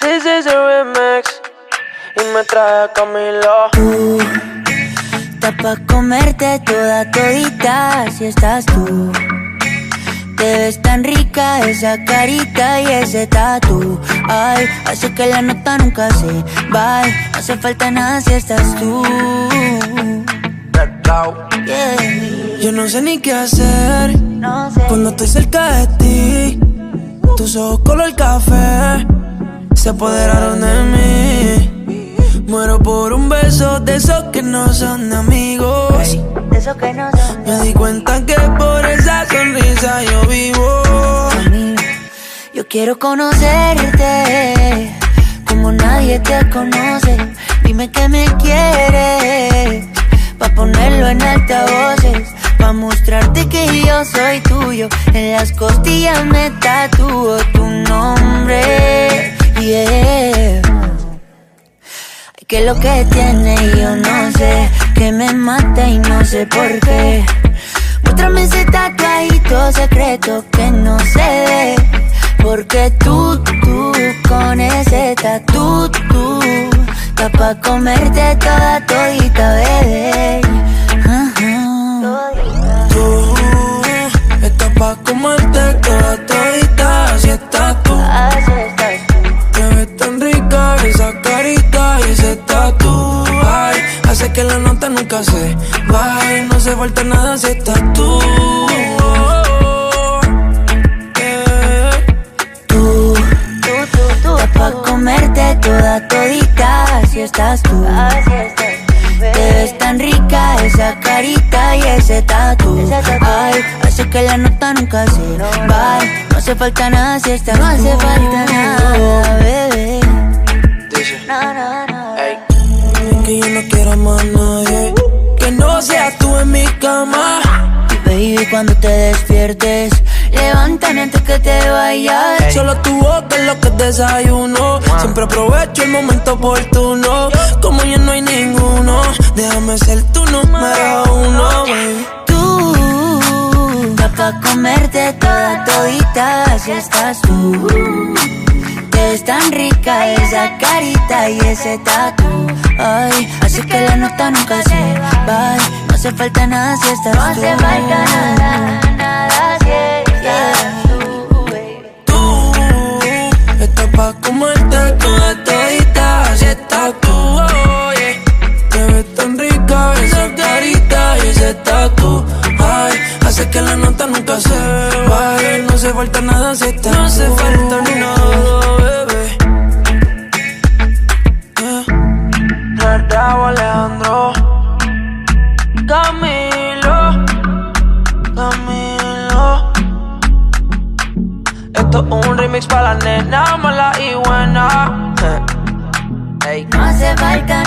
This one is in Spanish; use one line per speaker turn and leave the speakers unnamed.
This is a remix y me trae Camilo.
Tú, está pa' comerte toda todita si estás tú. Te ves tan rica esa carita y ese tatu. Ay, hace que la nota nunca se va. No hace falta nada si estás tú. Yeah.
Yo no sé ni qué hacer
No sé.
cuando estoy cerca de ti. Tus ojos color se apoderaron de mí. Muero por un beso de esos que no son amigos.
De eso que no son
Me di cuenta que por esa sonrisa yo vivo.
Yo quiero conocerte como nadie te conoce. Dime que me quieres pa ponerlo en altavoces, pa mostrarte que yo soy tuyo. En las costillas me tatúo tu nombre. Ay, que lo que tiene yo no sé, que me mata y no sé por qué. Muéstrame ese tatuajito secreto que no se ve. Porque tú, tú, con ese tatu, tú, está pa' comerte toda todita, bebé.
Ves tan rica esa carita y ese tatu. Ay, hace que la nota nunca se baje. No se falta nada si estás tú.
Tú, tú, tú, tú, pa' comerte toda todita si estás tú. Así estás Te ves tan rica esa carita y ese tatu. Ay, hace que la nota nunca se va. No hace falta nada si estás No hace falta nada, bebé.
Dice,
No, no, no.
ey,
Que yo no quiero más nadie. Que no seas tú en mi cama.
Baby, cuando te despiertes, levántame antes que te vayas.
Solo tu boca es lo que desayuno. Siempre aprovecho el momento oportuno. Como ya no hay ninguno, déjame ser tu
todita si estás tú. Te ves tan rica esa carita y ese tatu. Ay, hace que la nota nunca se va. No hace falta nada si estás tú. No hace falta nada, nada si estás tú.
Tú estás pa' comerte toda todita si estás tú. Te ves tan rica esa carita y ese tatu. Ay, hace que la nota nunca se baje. No hace falta nada si estás No hace falta nada, bebé. Yeah.
Alejandro, Camilo, Camilo. Esto es un remix para la nena mala y buena. Ey.
No hace falta nada,